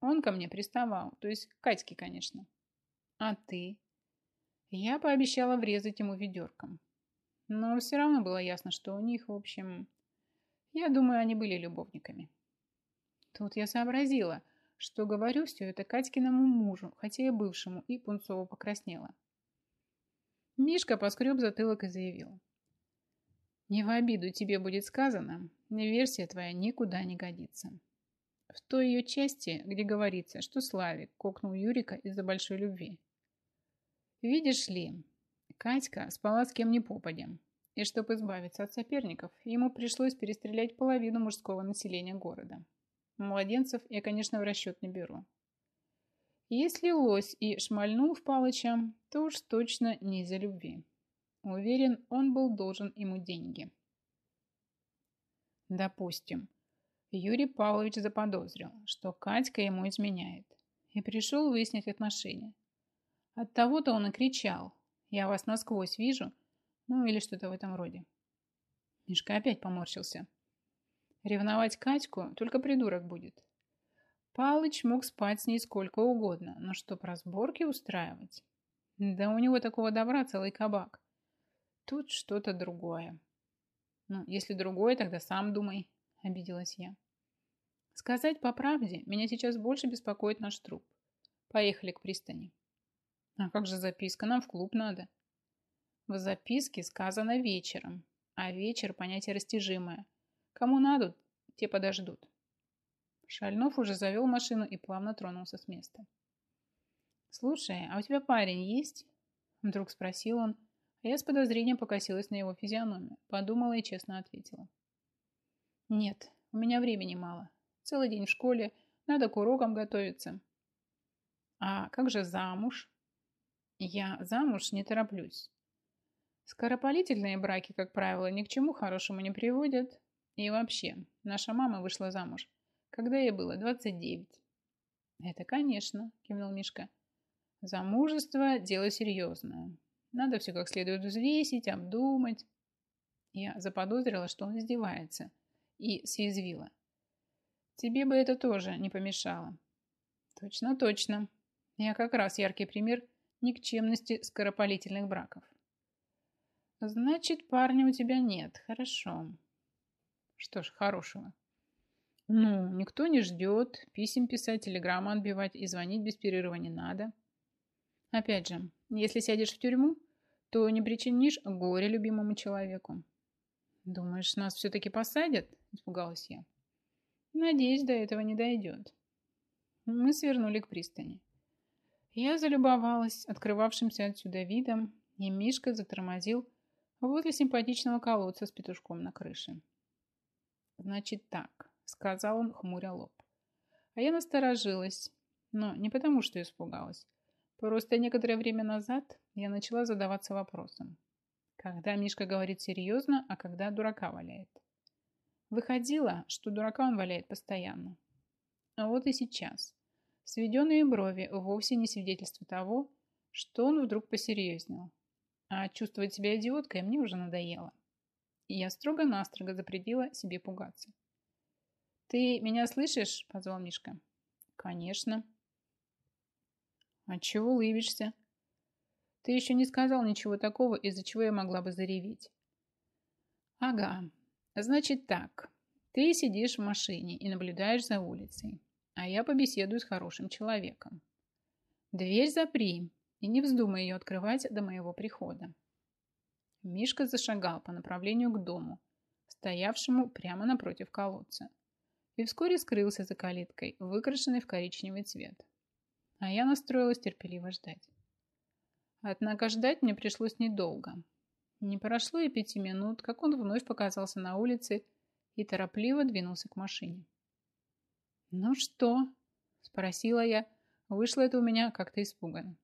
Speaker 1: Он ко мне приставал, то есть к Катьке, конечно. А ты? Я пообещала врезать ему ведерком. Но все равно было ясно, что у них, в общем... Я думаю, они были любовниками. Тут я сообразила, что говорю все это Катькиному мужу, хотя и бывшему, и Пунцову покраснела. Мишка поскреб затылок и заявил. Не в обиду тебе будет сказано, версия твоя никуда не годится. В той ее части, где говорится, что Славик кокнул Юрика из-за большой любви. Видишь ли, Катька спала с кем ни попадем. И чтобы избавиться от соперников, ему пришлось перестрелять половину мужского населения города. Младенцев я, конечно, в расчет не беру. Если лось и шмальнул в Палыча, то уж точно не из-за любви. Уверен, он был должен ему деньги. Допустим, Юрий Павлович заподозрил, что Катька ему изменяет, и пришел выяснить отношения. От того-то он и кричал, я вас насквозь вижу. Ну, или что-то в этом роде. Мишка опять поморщился. Ревновать Катьку только придурок будет. Палыч мог спать с ней сколько угодно, но чтоб разборки устраивать? Да у него такого добра целый кабак. Тут что-то другое. Ну, если другое, тогда сам думай, обиделась я. Сказать по правде, меня сейчас больше беспокоит наш труп. Поехали к пристани. А как же записка? Нам в клуб надо. В записке сказано вечером, а вечер понятие растяжимое. Кому надо, те подождут. Шальнов уже завел машину и плавно тронулся с места. «Слушай, а у тебя парень есть?» Вдруг спросил он, я с подозрением покосилась на его физиономию, подумала и честно ответила. «Нет, у меня времени мало. Целый день в школе, надо к урокам готовиться». «А как же замуж?» Я замуж не тороплюсь. Скоропалительные браки, как правило, ни к чему хорошему не приводят. И вообще, наша мама вышла замуж, когда ей было 29. Это, конечно, кивнул Мишка. Замужество – дело серьезное. Надо все как следует взвесить, обдумать. Я заподозрила, что он издевается, и съязвила. Тебе бы это тоже не помешало. Точно, точно. Я как раз яркий пример никчемности скоропалительных браков. Значит, парня у тебя нет. Хорошо. Что ж, хорошего. Ну, никто не ждет. Писем писать, телеграммы отбивать и звонить без перерыва не надо. Опять же, если сядешь в тюрьму, то не причинишь горе любимому человеку. Думаешь, нас все-таки посадят? Испугалась я. Надеюсь, до этого не дойдет. Мы свернули к пристани. Я залюбовалась открывавшимся отсюда видом, и Мишка затормозил возле симпатичного колодца с петушком на крыше. «Значит так», — сказал он, хмуря лоб. А я насторожилась, но не потому, что испугалась. Просто некоторое время назад я начала задаваться вопросом, когда Мишка говорит серьезно, а когда дурака валяет. Выходило, что дурака он валяет постоянно. А вот и сейчас. Сведенные брови вовсе не свидетельство того, что он вдруг посерьезнел. А чувствовать себя идиоткой мне уже надоело. И я строго-настрого запретила себе пугаться. «Ты меня слышишь?» – позвал Мишка. «Конечно». «А чего улыбишься?» «Ты еще не сказал ничего такого, из-за чего я могла бы зареветь». «Ага. Значит так. Ты сидишь в машине и наблюдаешь за улицей, а я побеседую с хорошим человеком. Дверь запри и не вздумай ее открывать до моего прихода. Мишка зашагал по направлению к дому, стоявшему прямо напротив колодца, и вскоре скрылся за калиткой, выкрашенной в коричневый цвет. А я настроилась терпеливо ждать. Однако ждать мне пришлось недолго. Не прошло и пяти минут, как он вновь показался на улице и торопливо двинулся к машине. «Ну что?» – спросила я. Вышло это у меня как-то испуганно.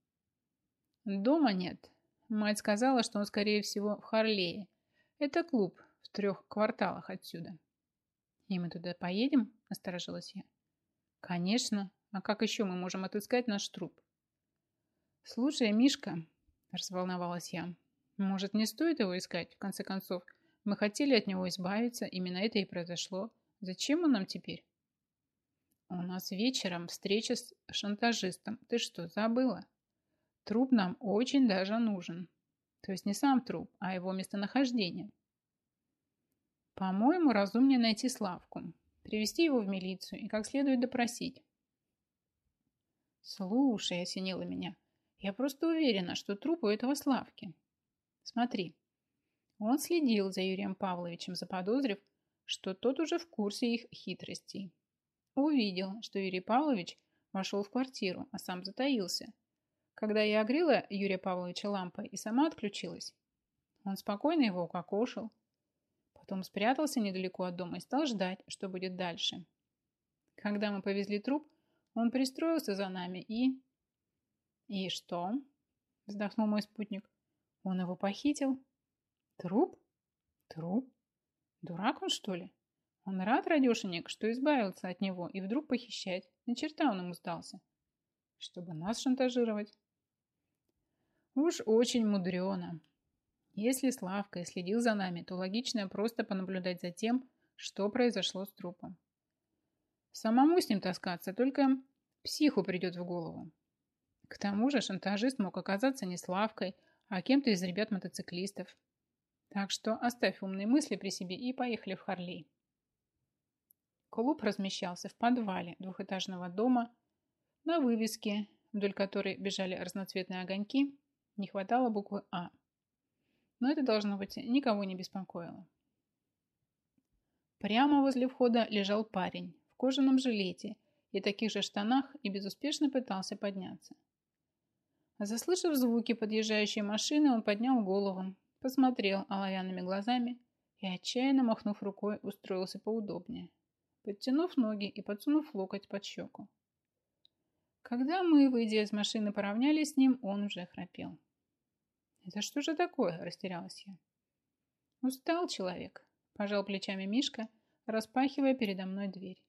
Speaker 1: «Дома нет. Мать сказала, что он, скорее всего, в Харлее. Это клуб в трех кварталах отсюда». «И мы туда поедем?» – насторожилась я. «Конечно. А как еще мы можем отыскать наш труп?» «Слушай, Мишка», – разволновалась я, – «может, не стоит его искать, в конце концов?» Мы хотели от него избавиться, именно это и произошло. Зачем он нам теперь? У нас вечером встреча с шантажистом. Ты что, забыла? Труп нам очень даже нужен. То есть не сам труп, а его местонахождение. По-моему, разумнее найти Славку, привести его в милицию и как следует допросить. Слушай, осенило меня. Я просто уверена, что труп у этого Славки. Смотри, он следил за Юрием Павловичем, заподозрив, что тот уже в курсе их хитростей. Увидел, что Юрий Павлович вошел в квартиру, а сам затаился. Когда я огрела Юрия Павловича лампой и сама отключилась, он спокойно его укокошил. Потом спрятался недалеко от дома и стал ждать, что будет дальше. Когда мы повезли труп, он пристроился за нами и... «И что?» – вздохнул мой спутник. «Он его похитил?» Труп? Труп? Дурак он, что ли? Он рад, радешенек, что избавился от него и вдруг похищать. На черта он ему сдался. Чтобы нас шантажировать. Уж очень мудрено. Если Славка следил за нами, то логично просто понаблюдать за тем, что произошло с трупом. Самому с ним таскаться только психу придет в голову. К тому же шантажист мог оказаться не Славкой, а кем-то из ребят-мотоциклистов, так что оставь умные мысли при себе и поехали в Харлей. Клуб размещался в подвале двухэтажного дома. На вывеске, вдоль которой бежали разноцветные огоньки, не хватало буквы «А». Но это, должно быть, никого не беспокоило. Прямо возле входа лежал парень кожаном жилете и таких же штанах и безуспешно пытался подняться. Заслышав звуки подъезжающей машины, он поднял голову посмотрел оловянными глазами и, отчаянно махнув рукой, устроился поудобнее, подтянув ноги и подсунув локоть под щеку. Когда мы, выйдя из машины, поравнялись с ним, он уже храпел. «Это что же такое?» – растерялась я. «Устал человек», – пожал плечами Мишка, распахивая передо мной дверь.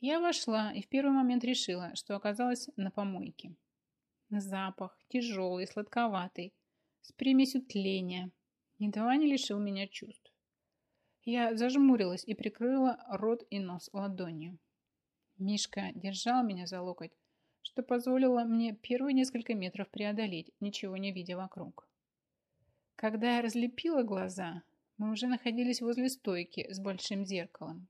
Speaker 1: Я вошла и в первый момент решила, что оказалась на помойке. Запах тяжелый, сладковатый, с примесью тления. Едва не лишил меня чувств. Я зажмурилась и прикрыла рот и нос ладонью. Мишка держал меня за локоть, что позволило мне первые несколько метров преодолеть, ничего не видя вокруг. Когда я разлепила глаза, мы уже находились возле стойки с большим зеркалом.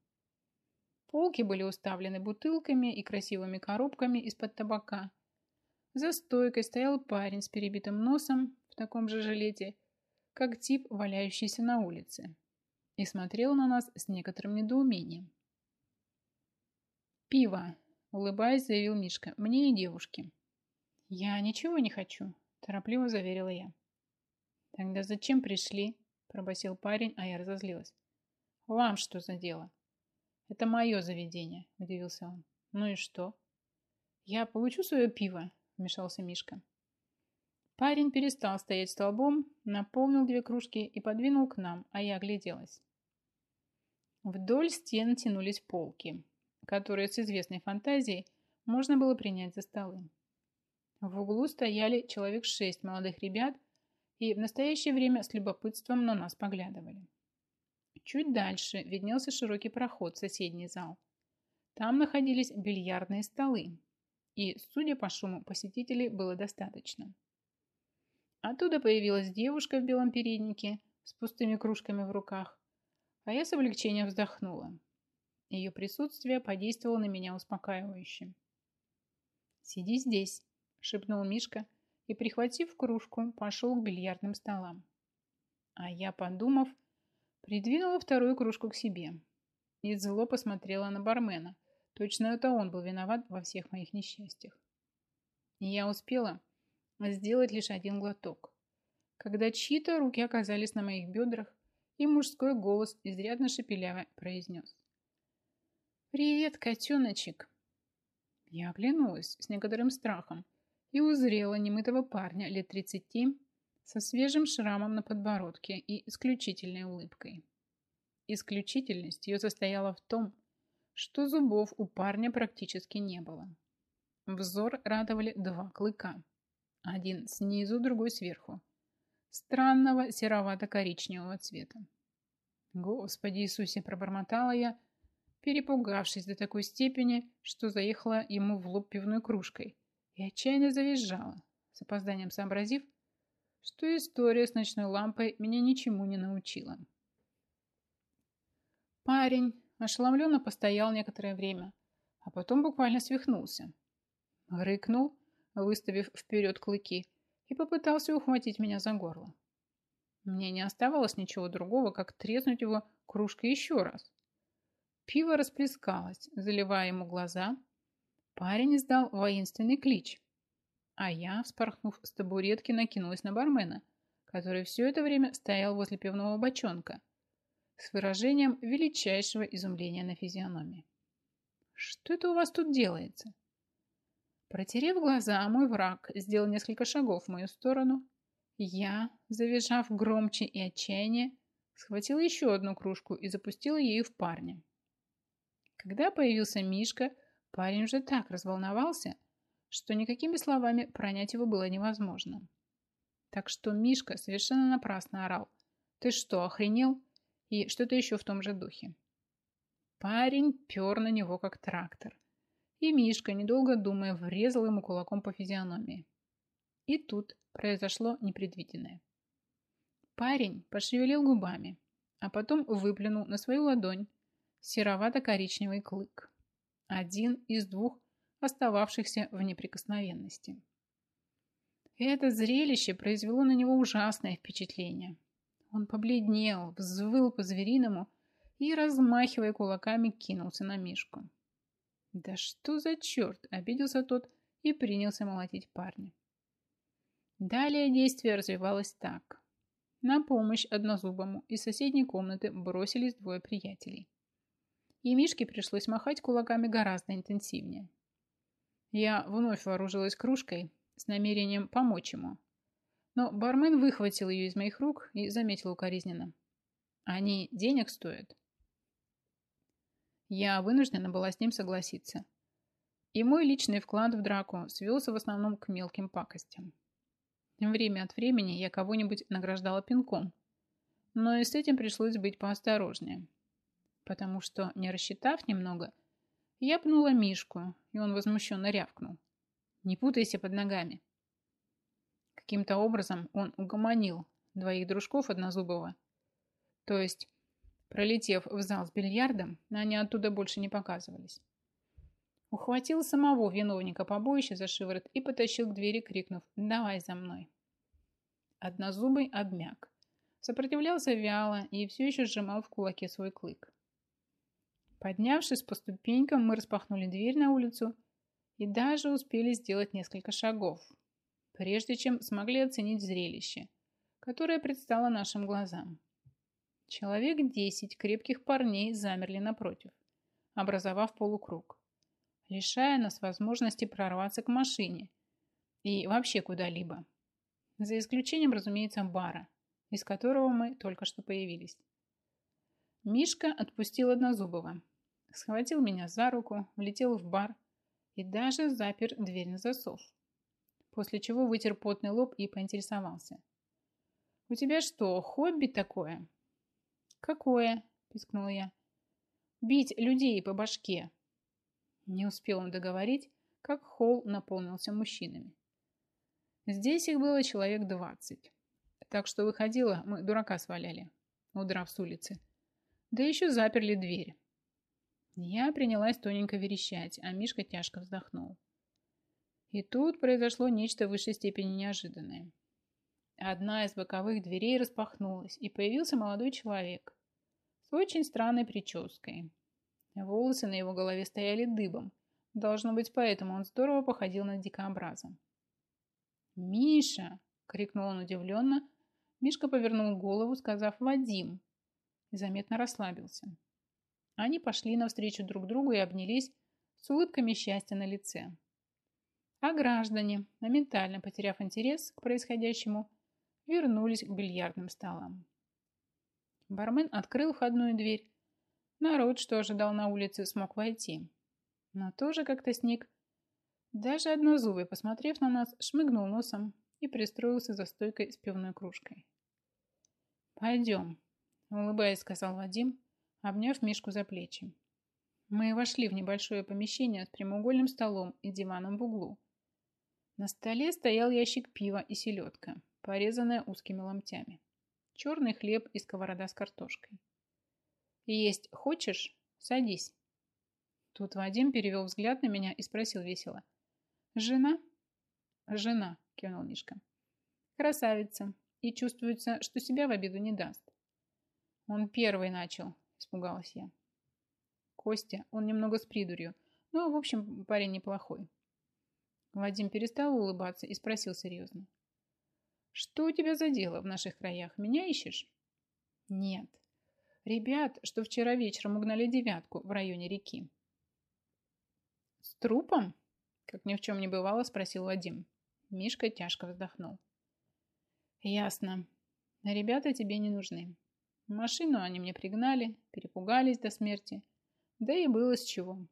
Speaker 1: Полки были уставлены бутылками и красивыми коробками из-под табака. За стойкой стоял парень с перебитым носом в таком же жилете, как тип, валяющийся на улице, и смотрел на нас с некоторым недоумением. «Пиво!» – улыбаясь, заявил Мишка. «Мне и девушке». «Я ничего не хочу», – торопливо заверила я. «Тогда зачем пришли?» – пробасил парень, а я разозлилась. «Вам что за дело?» «Это мое заведение», – удивился он. «Ну и что?» «Я получу свое пиво», – вмешался Мишка. Парень перестал стоять столбом, наполнил две кружки и подвинул к нам, а я огляделась. Вдоль стен тянулись полки, которые с известной фантазией можно было принять за столы. В углу стояли человек шесть молодых ребят и в настоящее время с любопытством на нас поглядывали. Чуть дальше виднелся широкий проход в соседний зал. Там находились бильярдные столы, и, судя по шуму, посетителей было достаточно. Оттуда появилась девушка в белом переднике с пустыми кружками в руках, а я с облегчением вздохнула. Ее присутствие подействовало на меня успокаивающе. «Сиди здесь», – шепнул Мишка и, прихватив кружку, пошел к бильярдным столам. А я, подумав, придвинула вторую кружку к себе и зло посмотрела на бармена. Точно это он был виноват во всех моих несчастьях. И я успела сделать лишь один глоток, когда чьи-то руки оказались на моих бедрах, и мужской голос изрядно шепеляво произнес. «Привет, котеночек!» Я оглянулась с некоторым страхом и узрела немытого парня лет тридцати со свежим шрамом на подбородке и исключительной улыбкой. Исключительность ее состояла в том, что зубов у парня практически не было. Взор радовали два клыка. Один снизу, другой сверху. Странного серовато-коричневого цвета. Господи Иисусе, пробормотала я, перепугавшись до такой степени, что заехала ему в лоб пивной кружкой и отчаянно завизжала, с опозданием сообразив, что история с ночной лампой меня ничему не научила. Парень ошеломленно постоял некоторое время, а потом буквально свихнулся. Рыкнул, выставив вперед клыки, и попытался ухватить меня за горло. Мне не оставалось ничего другого, как треснуть его кружкой еще раз. Пиво расплескалось, заливая ему глаза. Парень издал воинственный клич. А я, вспорхнув с табуретки, накинулась на бармена, который все это время стоял возле пивного бочонка с выражением величайшего изумления на физиономии. «Что это у вас тут делается?» Протерев глаза, мой враг сделал несколько шагов в мою сторону. Я, завизжав громче и отчаяние, схватила еще одну кружку и запустила ею в парня. Когда появился Мишка, парень уже так разволновался, что никакими словами пронять его было невозможно. Так что Мишка совершенно напрасно орал. «Ты что, охренел?» И что-то еще в том же духе. Парень пер на него, как трактор. И Мишка, недолго думая, врезал ему кулаком по физиономии. И тут произошло непредвиденное. Парень пошевелил губами, а потом выплюнул на свою ладонь серовато-коричневый клык. Один из двух остававшихся в неприкосновенности. Это зрелище произвело на него ужасное впечатление. Он побледнел, взвыл по-звериному и, размахивая кулаками, кинулся на Мишку. «Да что за черт!» – обиделся тот и принялся молотить парня. Далее действие развивалось так. На помощь однозубому из соседней комнаты бросились двое приятелей и Мишке пришлось махать кулаками гораздо интенсивнее. Я вновь вооружилась кружкой с намерением помочь ему. Но бармен выхватил ее из моих рук и заметил укоризненно. Они денег стоят. Я вынуждена была с ним согласиться. И мой личный вклад в драку свелся в основном к мелким пакостям. Время от времени я кого-нибудь награждала пинком, но и с этим пришлось быть поосторожнее потому что, не рассчитав немного, я пнула Мишку, и он возмущенно рявкнул. «Не путайся под ногами». Каким-то образом он угомонил двоих дружков Однозубова. То есть, пролетев в зал с бильярдом, они оттуда больше не показывались. Ухватил самого виновника побоища за шиворот и потащил к двери, крикнув «Давай за мной!». Однозубый обмяк. Сопротивлялся вяло и все еще сжимал в кулаке свой клык. Поднявшись по ступенькам, мы распахнули дверь на улицу и даже успели сделать несколько шагов, прежде чем смогли оценить зрелище, которое предстало нашим глазам. Человек десять крепких парней замерли напротив, образовав полукруг, лишая нас возможности прорваться к машине и вообще куда-либо. За исключением, разумеется, бара, из которого мы только что появились. Мишка отпустил Однозубова, схватил меня за руку, влетел в бар и даже запер дверь на засов. После чего вытер потный лоб и поинтересовался. «У тебя что, хобби такое?» «Какое?» – пискнула я. «Бить людей по башке». Не успел он договорить, как холл наполнился мужчинами. Здесь их было человек двадцать. Так что выходило, мы дурака сваляли, удрав с улицы. Да еще заперли дверь. Я принялась тоненько верещать, а Мишка тяжко вздохнул. И тут произошло нечто в высшей степени неожиданное. Одна из боковых дверей распахнулась, и появился молодой человек с очень странной прической. Волосы на его голове стояли дыбом. Должно быть, поэтому он здорово походил на дикообраза. «Миша!» — крикнул он удивленно. Мишка повернул голову, сказав «Вадим!» Заметно расслабился. Они пошли навстречу друг другу и обнялись с улыбками счастья на лице. А граждане, моментально потеряв интерес к происходящему, вернулись к бильярдным столам. Бармен открыл входную дверь. Народ, что ожидал на улице, смог войти. Но тоже как-то сник. Даже однозубый, посмотрев на нас, шмыгнул носом и пристроился за стойкой с пивной кружкой. «Пойдем», — улыбаясь, сказал Вадим, обняв Мишку за плечи. Мы вошли в небольшое помещение с прямоугольным столом и диваном в углу. На столе стоял ящик пива и селедка, порезанная узкими ломтями. Черный хлеб и сковорода с картошкой. «Есть хочешь? Садись». Тут Вадим перевел взгляд на меня и спросил весело. «Жена?» «Жена», – кивнул Мишка. «Красавица. И чувствуется, что себя в обиду не даст». «Он первый начал», – испугалась я. Костя, он немного с придурью, но, в общем, парень неплохой. Вадим перестал улыбаться и спросил серьезно. «Что у тебя за дело в наших краях? Меня ищешь?» «Нет. Ребят, что вчера вечером угнали девятку в районе реки». «С трупом?» Как ни в чем не бывало, спросил Вадим. Мишка тяжко вздохнул. «Ясно. Ребята тебе не нужны. Машину они мне пригнали, перепугались до смерти. Да и было с чего.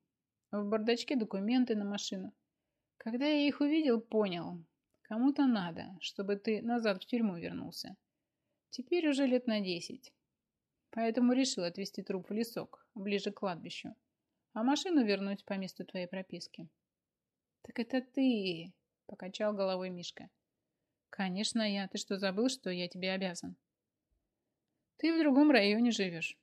Speaker 1: В бардачке документы на машину. Когда я их увидел, понял. Кому-то надо, чтобы ты назад в тюрьму вернулся. Теперь уже лет на десять. Поэтому решил отвезти труп в лесок, ближе к кладбищу. А машину вернуть по месту твоей прописки. Так это ты, покачал головой Мишка. Конечно, я. Ты что, забыл, что я тебе обязан? Ты в другом районе живешь.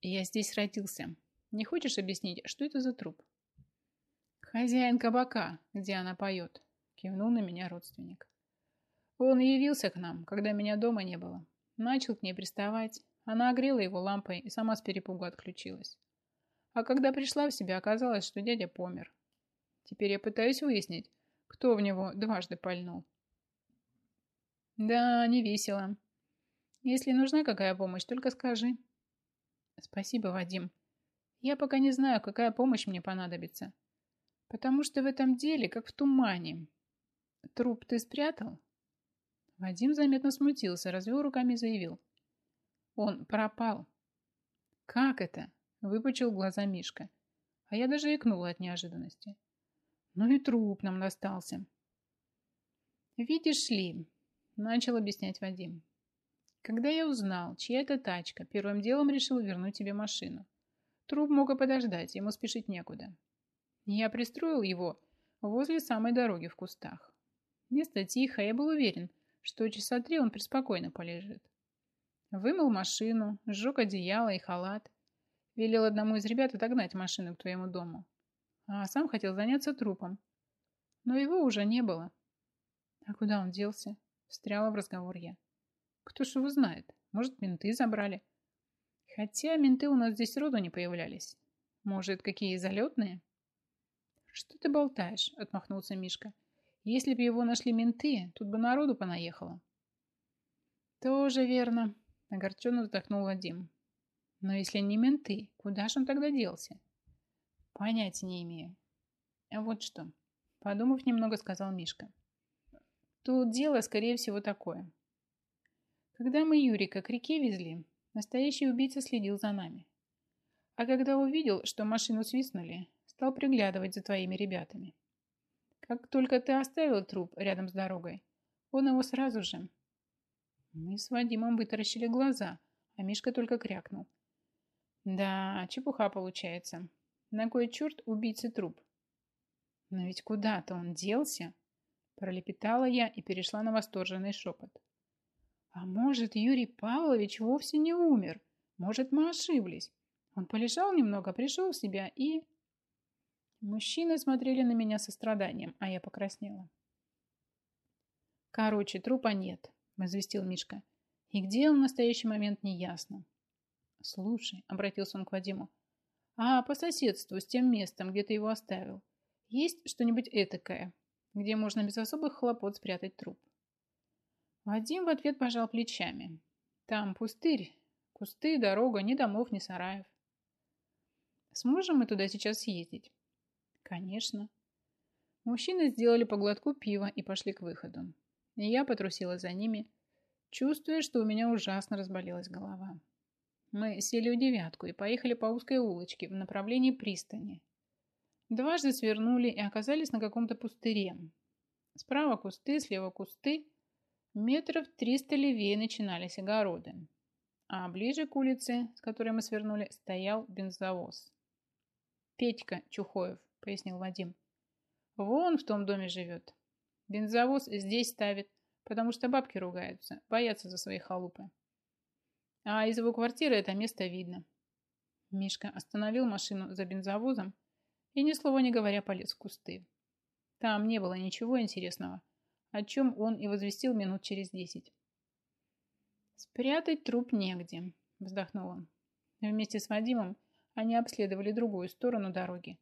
Speaker 1: Я здесь родился. Не хочешь объяснить, что это за труп? «Хозяин кабака, где она поет», – кивнул на меня родственник. Он явился к нам, когда меня дома не было. Начал к ней приставать. Она огрела его лампой и сама с перепугу отключилась. А когда пришла в себя, оказалось, что дядя помер. Теперь я пытаюсь выяснить, кто в него дважды пальнул. Да, не весело. Если нужна какая помощь, только скажи. Спасибо, Вадим. Я пока не знаю, какая помощь мне понадобится. Потому что в этом деле, как в тумане. Труп ты спрятал? Вадим заметно смутился, развел руками и заявил. Он пропал. Как это? Выпучил глаза Мишка. А я даже икнула от неожиданности. Ну и труп нам достался. Видишь ли, начал объяснять Вадим. Когда я узнал, чья это тачка, первым делом решил вернуть тебе машину. Труп мог и подождать, ему спешить некуда. Я пристроил его возле самой дороги в кустах. Место тихое, я был уверен, что часа три он преспокойно полежит. Вымыл машину, сжег одеяло и халат. Велел одному из ребят отогнать машину к твоему дому. А сам хотел заняться трупом. Но его уже не было. А куда он делся? Встряла в разговор я. Кто ж его знает? Может, менты забрали? Хотя менты у нас здесь роду не появлялись. Может, какие залетные? «Что ты болтаешь?» – отмахнулся Мишка. «Если бы его нашли менты, тут бы народу понаехало». «Тоже верно», – огорченно вздохнул Вадим. «Но если не менты, куда же он тогда делся?» «Понятия не имею». «Вот что», – подумав немного, сказал Мишка. «Тут дело, скорее всего, такое. Когда мы Юрика к реке везли, настоящий убийца следил за нами. А когда увидел, что машину свистнули, стал приглядывать за твоими ребятами. Как только ты оставил труп рядом с дорогой, он его сразу же... Мы с Вадимом вытаращили глаза, а Мишка только крякнул. Да, чепуха получается. На кой черт убийцы труп? Но ведь куда-то он делся, пролепетала я и перешла на восторженный шепот. А может, Юрий Павлович вовсе не умер? Может, мы ошиблись? Он полежал немного, пришел в себя и... Мужчины смотрели на меня со страданием, а я покраснела. «Короче, трупа нет», – возвестил Мишка. «И где он в настоящий момент, неясно». «Слушай», – обратился он к Вадиму, – «а по соседству с тем местом, где ты его оставил, есть что-нибудь этакое, где можно без особых хлопот спрятать труп?» Вадим в ответ пожал плечами. «Там пустырь, кусты, дорога, ни домов, ни сараев». «Сможем мы туда сейчас съездить?» «Конечно». Мужчины сделали по глотку пива и пошли к выходу. И я потрусила за ними, чувствуя, что у меня ужасно разболелась голова. Мы сели в девятку и поехали по узкой улочке в направлении пристани. Дважды свернули и оказались на каком-то пустыре. Справа кусты, слева кусты. Метров триста левее начинались огороды. А ближе к улице, с которой мы свернули, стоял бензовоз. «Петька Чухоев», — пояснил Вадим. «Вон в том доме живет. Бензовоз здесь ставит, потому что бабки ругаются, боятся за свои халупы. А из его квартиры это место видно». Мишка остановил машину за бензовозом и, ни слова не говоря, полез в кусты. Там не было ничего интересного, о чем он и возвестил минут через десять. «Спрятать труп негде», – вздохнул он. Вместе с Вадимом они обследовали другую сторону дороги.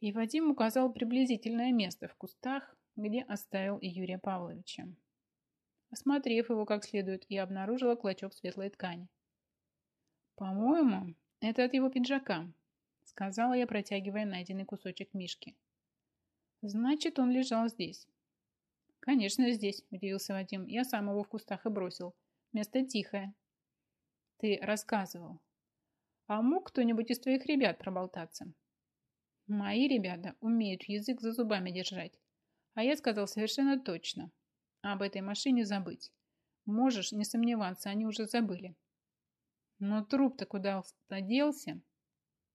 Speaker 1: И Вадим указал приблизительное место в кустах, где оставил и Юрия Павловича. Осмотрев его как следует, я обнаружила клочок светлой ткани. «По-моему, это от его пиджака», — сказала я, протягивая найденный кусочек мишки. «Значит, он лежал здесь». «Конечно, здесь», — удивился Вадим. «Я сам его в кустах и бросил. Место тихое». «Ты рассказывал. А мог кто-нибудь из твоих ребят проболтаться? Мои ребята умеют язык за зубами держать. А я сказал совершенно точно. Об этой машине забыть. Можешь не сомневаться, они уже забыли. Но труп-то куда делся?